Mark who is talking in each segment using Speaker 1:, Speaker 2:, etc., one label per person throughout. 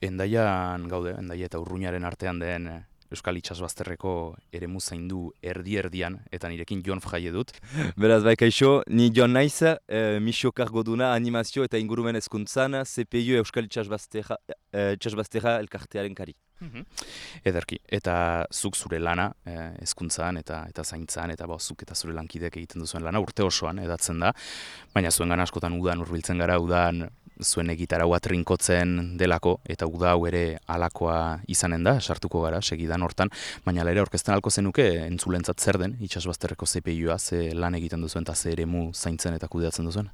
Speaker 1: Endaian gaude, endaia eta urruñaren artean den eh, Euskal Itxasbazterreko ere zaindu erdi-erdian, eta nirekin Jon Fraie dut.
Speaker 2: Beraz, bai kaixo, ni Jon naiz, e, misio kargo duna, animazio eta ingurumen ezkuntzan, CPU Euskal Itxasbazterra e, elkartearen kari.
Speaker 1: Mhm. Ederki, eta zuk zure lana, eh, ezkuntzan eta eta zaintzan, eta ba, zuk eta zure lankidek egiten duzuen lana, urte osoan edatzen da, baina zuen askotan udan urbiltzen gara, udan zuen egitara trinkotzen delako, eta uda hau ere alakoa izanen da, sartuko gara, segidan hortan, baina ere orkesten alko zenuke entzulentzat zer den, itxasbazterreko CPI-a, ze lan egiten duzuen eta ze ere mu zaintzen eta kudeatzen duzuen?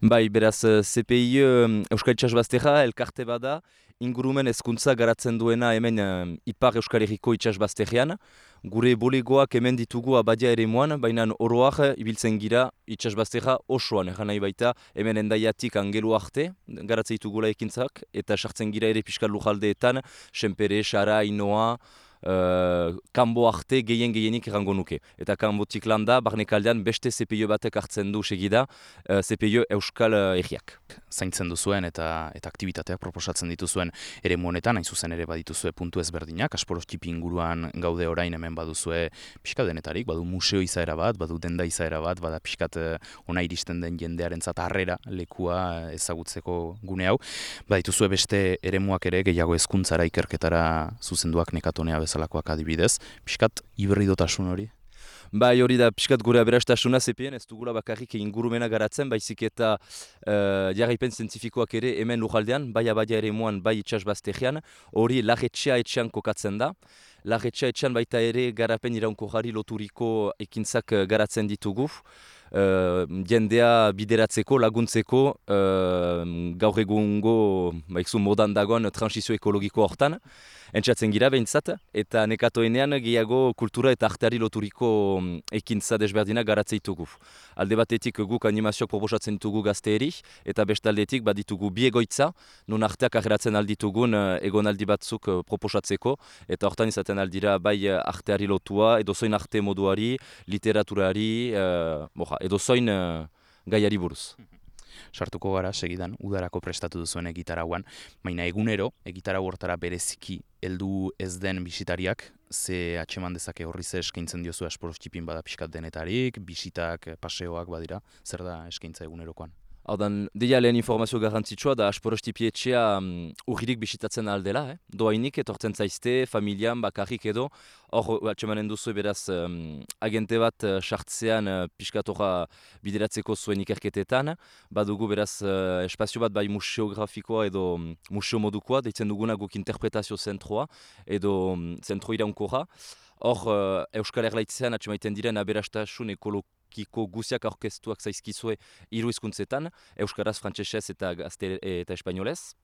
Speaker 2: Bai, beraz, CPI uh, Euskal Itxasbazterra elkarte bada, ingurumen ezkuntza garatzen duena hemen uh, Ipar Euskal Herriko itxasbazterian. Gure bolegoak hemen ditugu abadia ere moan, baina oroak ibiltzen gira itxasbaztera osoan. Egan nahi baita hemen endaiatik angelu arte garatzen ditugula ekintzak eta sartzen gira ere piskal lujaldeetan, Senpere, Sara, Inoa, uh, kanbo arte gehien gehienik errango nuke. Eta kanbotik landa, barnekaldean beste CPIO batek hartzen du segida, uh, CPIO Euskal Herriak.
Speaker 1: Zaintzen duzuen eta eta aktivitateak proposatzen dituzuen ere monetan, hain zuzen ere badituzue puntu ezberdinak, asporostipi inguruan gaude orain hemen baduzue pixka denetarik, badu museo izaera bat, badu denda izaera bat, bada pixkat ona iristen den jendearen harrera lekua ezagutzeko gune hau. Badituzue beste eremuak ere gehiago hezkuntzara ikerketara zuzenduak nekatonea bezalakoak adibidez, pixkat hibridotasun hori?
Speaker 2: Bai hori da pixkat gure aberastasuna zepien, ez dugula bakarrik ingurumena garatzen, baizik eta uh, jarraipen zientifikoak ere hemen lujaldean, bai abadia ere muan, bai itxas hori lagetxea etxean kokatzen da. Lagetxea etxean baita ere garapen iraunko jari loturiko ekintzak eh, garatzen ditugu. Uh, jendea bideratzeko, laguntzeko, uh, gaur egungo modan dagoen transizio ekologiko hortan entzatzen gira behintzat, eta nekatoenean gehiago kultura eta arteari loturiko mm, ekintza desberdina garatzeitugu. Alde batetik guk animazioak proposatzen ditugu gazte erik, eta bestaldetik baditugu bi egoitza, nun arteak ageratzen alditugun eh, egon aldi batzuk eh, proposatzeko, eta hortan izaten aldira bai eh, arteari lotua, edo zoin arte moduari, literaturari, uh, edo zoin gaiari buruz. Mhm
Speaker 1: sartuko gara segidan udarako prestatu duzuen egitarauan, baina egunero egitarau hortara bereziki heldu ez den bisitariak, ze atxeman dezake horri ze eskaintzen diozu asporostipin bada pixkat denetarik, bisitak, paseoak badira, zer da eskaintza egunerokoan?
Speaker 2: Hau dan, deia lehen informazio garrantzitsua da asporostipietxea um, urririk bisitatzen aldela, eh? doainik etortzen zaizte, familian, bakarrik edo, hor atxemanen duzu beraz um, agente bat uh, sartzean uh, piskatora bideratzeko zuen ikerketetan, badugu beraz uh, espazio bat bai museografikoa edo um, museo modukoa, deitzen duguna guk interpretazio zentroa edo um, zentro iraunkoa, Hor, uh, Euskal Erlaitzean atxemaiten diren aberastasun ekolok kiko guziak aurkeztuak zaizkizue hiru hizkuntzetan, euskaraz, frantsesez eta gazte eta espainolez.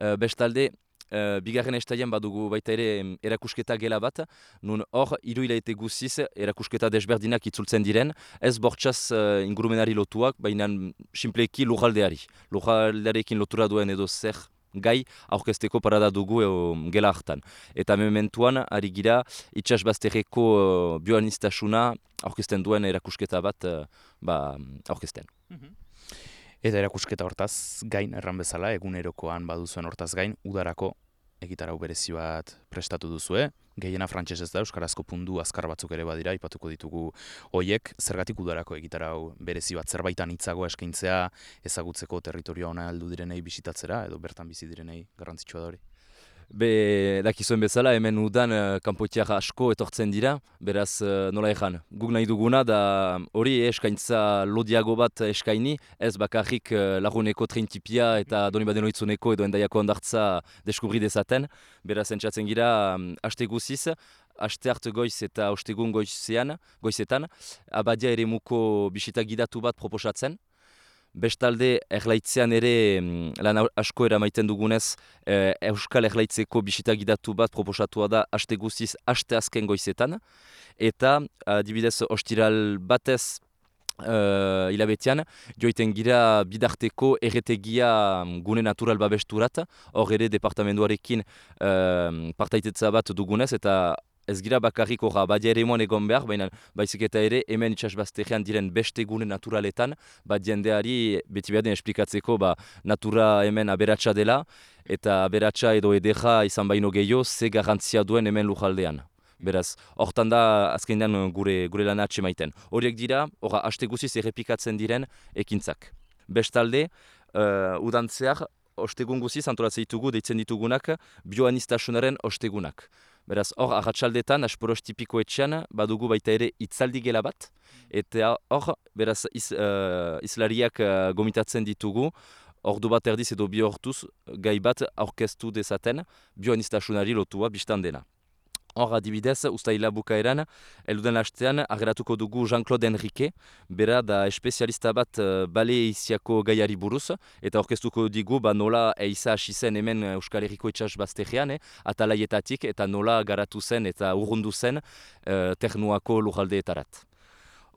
Speaker 2: Uh, bestalde, Uh, bigarren estaian badugu baita ere erakusketa gela bat, nun hor hiru hilaete guziz erakusketa desberdinak itzultzen diren, ez bortxaz uh, ingurumenari lotuak, baina simpleki lujaldeari. Lujaldearekin lotura duen edo zer gai aurkezteko parada dugu e, gela hartan. Eta mementuan, ari gira, itxasbazterreko uh, bioanistasuna aurkezten duen erakusketa bat uh, ba, aurkezten. Mhm.
Speaker 1: Eta erakusketa hortaz gain erran bezala, egunerokoan baduzuen hortaz gain, udarako egitarau berezi bat prestatu duzue, gehiena frantses ez da, Euskarazko pundu azkar batzuk ere badira, ipatuko ditugu hoiek zergatik udarako egitarau berezi bat zerbaitan hitzago eskaintzea ezagutzeko territorioa ona heldu direnei bisitatzera, edo bertan bizi direnei garrantzitsua da hori.
Speaker 2: Be, dakizuen bezala, hemen udan uh, kanpoitiak asko etortzen dira, beraz uh, nola ezan. Guk nahi duguna da hori eskaintza lodiago bat eskaini, ez bakarrik uh, laguneko trintipia eta doni baden oitzuneko edo endaiako ondartza deskubri dezaten. Beraz entzatzen gira, um, aste guziz, aste hart goiz eta ostegun goizean, goizetan, abadia ere muko bisita gidatu bat proposatzen, Bestalde, erlaitzean ere mm, lan asko eramaiten dugunez, e, Euskal Erlaitzeko bisita gidatu bat proposatua da haste guziz, haste azken goizetan. Eta, adibidez, ostiral batez uh, joiten gira bidarteko erretegia mm, gune natural babesturat, hor ere departamentuarekin uh, partaitetza bat dugunez, eta ez gira bakarrik horra badia ere moan egon behar, baina baizik eta ere hemen itxasbaztegean diren beste gune naturaletan, bat jendeari beti behar den esplikatzeko ba, natura hemen aberatsa dela, eta aberatsa edo edera izan baino gehiago, ze garantzia duen hemen lujaldean. Beraz, hortan da azkenean gure, gure lan atxe maiten. Horiek dira, horra, haste guziz errepikatzen diren ekintzak. Bestalde, uh, udantzeak, ostegun guziz antolatzen ditugu, deitzen ditugunak, bioanistasunaren ostegunak. Beraz, hor, ahatsaldetan, asporos tipiko etxean, badugu baita ere itzaldi gela bat, eta hor, beraz, iz, uh, izlariak uh, gomitatzen ditugu, ordu bat erdiz edo bi hortuz, gai bat aurkeztu dezaten, bioanistasunari lotua biztan dena. Hor adibidez, ustaila bukaeran, eluden hastean, ageratuko dugu Jean-Claude Henrique, bera da espezialista bat uh, bale iziako gaiari buruz, eta orkestuko digu ba nola eiza hasi zen hemen Euskal Herriko itxas baztegean, eh, atalaietatik, eta nola garatu zen eta urrundu zen uh, ternuako lujaldeetarat.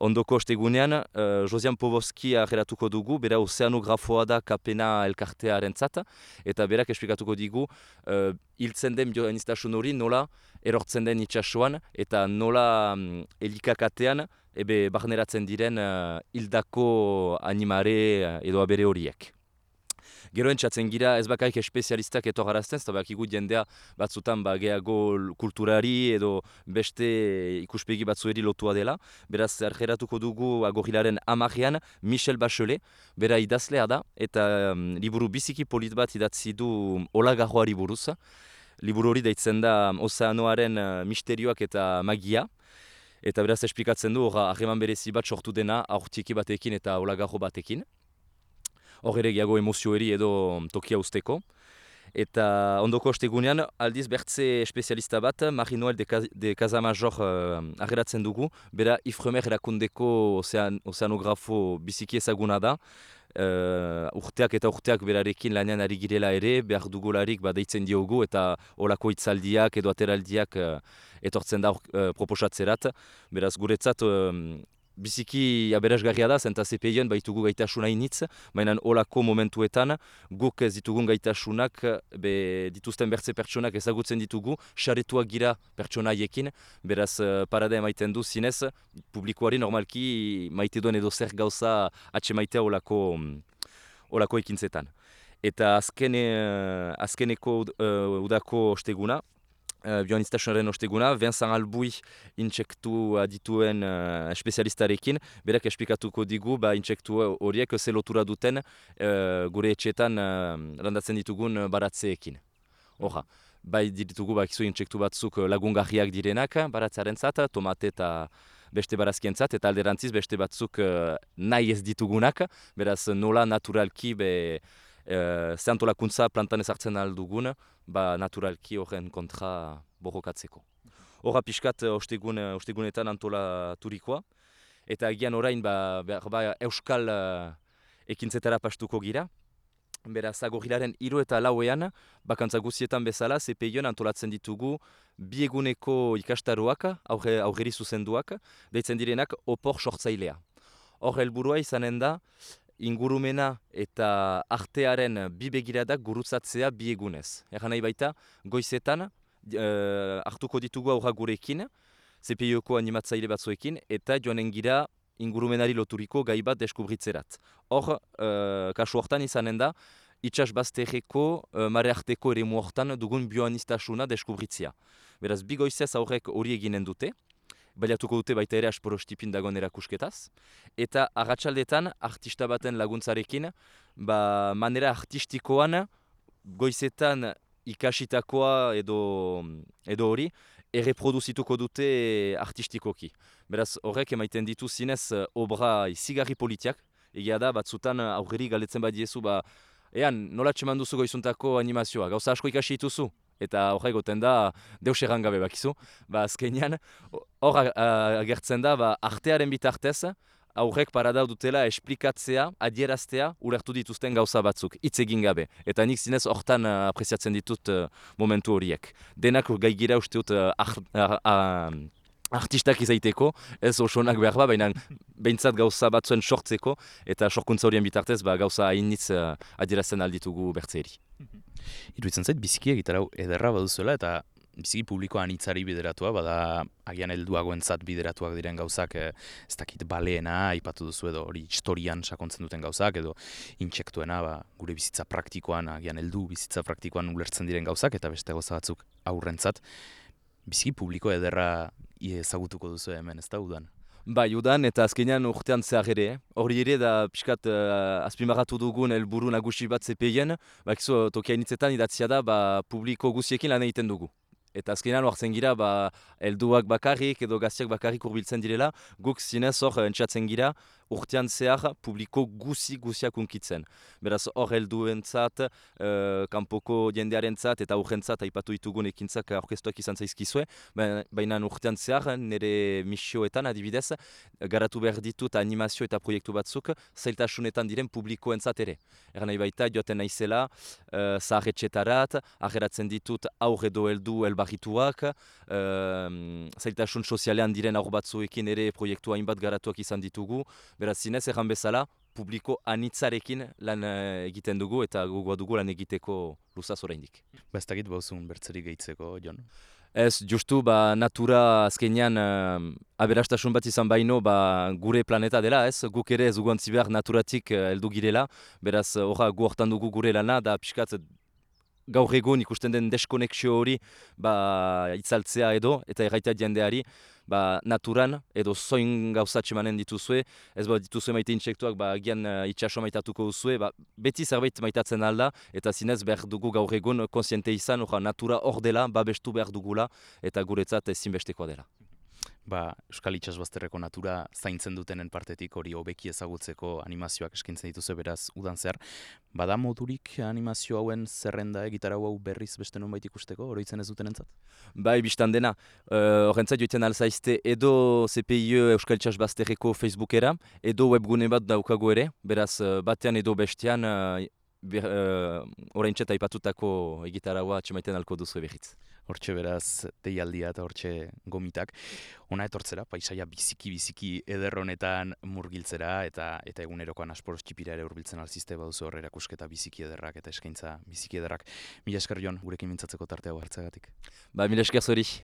Speaker 2: Ondoko ostegunean, uh, Josian Poboski ageratuko dugu, bera ozeanografoa da kapena elkartearen zata, eta berak esplikatuko digu, uh, hiltzen den bioanistasun hori nola erortzen den itxasuan, eta nola um, elikakatean, ebe barneratzen diren uh, hildako animare edo abere horiek. Gero entzatzen gira ez bakaik espezialistak eto garazten, da bakigu jendea batzutan ba, geago kulturari edo beste ikuspegi batzueri lotua dela. Beraz, argeratuko dugu agorilaren amajean Michel Bachelet, bera idazlea da, eta um, liburu biziki polit bat idatzi du olagarroari buruz. Liburu hori deitzen da ozeanoaren uh, misterioak eta magia. Eta beraz, esplikatzen du, ahreman berezi bat sortu dena aurtiki batekin eta olagarro batekin hor ere gehiago emozioeri edo tokia usteko. Eta ondoko ostegunean, aldiz bertze espezialista bat, Marie Noel de, Kaz de Kazamajor uh, dugu, bera Ifremer erakundeko ozean, ozeanografo biziki ezaguna da, uh, urteak eta urteak berarekin lanean ari girela ere, behar dugularik badeitzen diogu eta olako itzaldiak edo ateraldiak uh, etortzen da uh, proposatzerat. Beraz, guretzat biziki aberasgarria da, zenta CPI-en baitugu gaitasuna initz, baina olako momentuetan guk ez ditugun gaitasunak be, dituzten bertze pertsonak ezagutzen ditugu, xaretuak gira pertsonaiekin, beraz uh, parada emaiten du zinez, publikoari normalki maite duen edo zer gauza atxe maitea olako, olako ekintzetan. Eta azkene, azkeneko uh, udako osteguna, uh, bioanistasunaren osteguna, Vincent Albui intsektu adituen uh, espezialistarekin, berak esplikatuko digu, ba, intsektu horiek ze lotura duten uh, gure etxetan uh, landatzen ditugun baratzeekin. Horra, bai ditugu bakizu intsektu batzuk lagungarriak direnak baratzaren zat, tomate eta beste barazkien zat, eta alderantziz beste batzuk uh, nahi ez ditugunak, beraz nola naturalki be, uh, zehantolakuntza plantan ezartzen aldugun, ba, naturalki horren kontra borrokatzeko. Horra pixkat eh, ostegun, eh, ostegunetan antola turikoa, eta egian orain ba, ba, euskal uh, ekintzetara pastuko gira. Beraz, agorilaren hiru eta lauean, bakantza guzietan bezala, CPI-on antolatzen ditugu bieguneko ikastaroak, aurre, aurreri zuzenduak, deitzen direnak opor sortzailea. Hor helburua izanen da, ingurumena eta artearen bi begiradak gurutzatzea bi egunez. Egan nahi baita, goizetan uh, hartuko ditugu aurra gurekin, CPIoko animatzaile batzuekin, eta joanen gira ingurumenari loturiko gai bat deskubritzerat. Hor, uh, kasu hortan izanen da, itxas bazterreko, uh, mare arteko ere hortan dugun bioanistasuna deskubritzea. Beraz, bi goizez aurrek hori eginen dute, baliatuko dute baita ere asporostipin dagoen erakusketaz. Eta agatsaldetan artista baten laguntzarekin, ba, manera artistikoan, goizetan ikasitakoa edo, edo hori, erreproduzituko dute artistikoki. Beraz, horrek emaiten ditu zinez obra izigarri politiak, egia da, batzutan aurreri galetzen badiezu, ba, ean, nola txeman duzu goizuntako animazioa, gauza asko ikasi dituzu, eta horra egoten da deus gabe bakizu. Ba, azkenean, hor agertzen da, ba, artearen bitartez, aurrek parada dutela esplikatzea, adieraztea, urertu dituzten gauza batzuk, hitz egin gabe. Eta nik zinez hortan uh, ditut uh, momentu horiek. Denak gai gira uste dut artistak izaiteko, ez osonak behar ba, baina behintzat gauza batzuen sortzeko, eta sorkuntza horien bitartez ba, gauza hainitz uh, adierazten alditugu bertzeri.
Speaker 1: Iruitzen zait, biziki egitarau ederra baduzuela, eta biziki publikoa anitzari bideratua, bada agian helduagoentzat bideratuak diren gauzak, e, ez dakit baleena, aipatu duzu edo hori historian sakontzen duten gauzak, edo intsektuena, ba, gure bizitza praktikoan, agian heldu bizitza praktikoan ulertzen diren gauzak, eta beste gauza batzuk aurrentzat, biziki publiko ederra ezagutuko duzu hemen, ez da udan?
Speaker 2: Bai, udan eta azkenean urtean zehar ere, eh? hori ere da pixkat uh, azpimarratu dugun helburu nagusi bat zepeien, ba, kizu, tokia initzetan idatzia da, ba, publiko guziekin lan egiten dugu. Eta azkenean hartzen gira, ba, helduak bakarrik edo gaztiak bakarrik urbiltzen direla, guk zinez hor entxatzen gira, urtean zehar publiko guzi guziak unkitzen. Beraz hor helduentzat, uh, kanpoko jendearen eta urrentzat aipatu ditugun ekintzak orkestuak izan zaizkizue, baina urtean zehar nire misioetan adibidez, garatu behar ditut animazio eta proiektu batzuk zailtasunetan diren publikoentzat ere. Eran nahi baita joaten naizela, uh, zaharretxetarat, ageratzen ditut aurre edo heldu elbarrituak, uh, zailtasun sozialean diren aur batzuekin ere proiektu hainbat garatuak izan ditugu, Beraz, zinez egan bezala, publiko anitzarekin lan uh, egiten dugu eta gogoa dugu lan egiteko luzaz oraindik.
Speaker 1: Ba ez dakit bauzun bertzerik gehitzeko, Jon?
Speaker 2: Ez, justu, ba, natura azkenean uh, aberastasun bat izan baino ba, gure planeta dela, ez? Guk ere ez guantzi behar naturatik uh, heldu girela, beraz, horra gu hortan dugu gure lana, da pixkat gaur egun ikusten den deskonexio hori ba, itzaltzea edo, eta erraita jendeari, ba, naturan edo zoin gauzatxe manen dituzue, ez ba dituzue maite intsektuak ba, gian uh, itxaso maitatuko duzue, ba, beti zerbait maitatzen alda, eta zinez behar dugu gaur egun konsiente izan, ora, natura hor dela, babestu behar dugula, eta guretzat ezinbestekoa dela
Speaker 1: ba, Euskal Itxasbazterreko natura zaintzen dutenen partetik hori hobeki ezagutzeko animazioak eskintzen dituzu beraz udan zer. Bada modurik animazio hauen zerrenda egitarau hau berriz beste nonbait ikusteko, oroitzen ez duten entzat?
Speaker 2: Bai, biztan dena. Uh, Horrentzat joiten alzaizte edo CPI Euskal Itxasbazterreko Facebookera, edo webgune bat daukago ere, beraz batean edo bestean uh, uh, orain txeta ipatutako egitaraua txemaiten alko duzu ebegitz
Speaker 1: hortxe beraz deialdia eta hortxe gomitak. Ona etortzera, paisaia biziki-biziki ederronetan murgiltzera eta eta egunerokoan asporos txipira ere urbiltzen alzizte baduzu horre erakusketa biziki ederrak eta eskaintza biziki ederrak. Mila esker joan, gurekin mintzatzeko tartea hartzagatik.
Speaker 2: Ba, mila esker zori.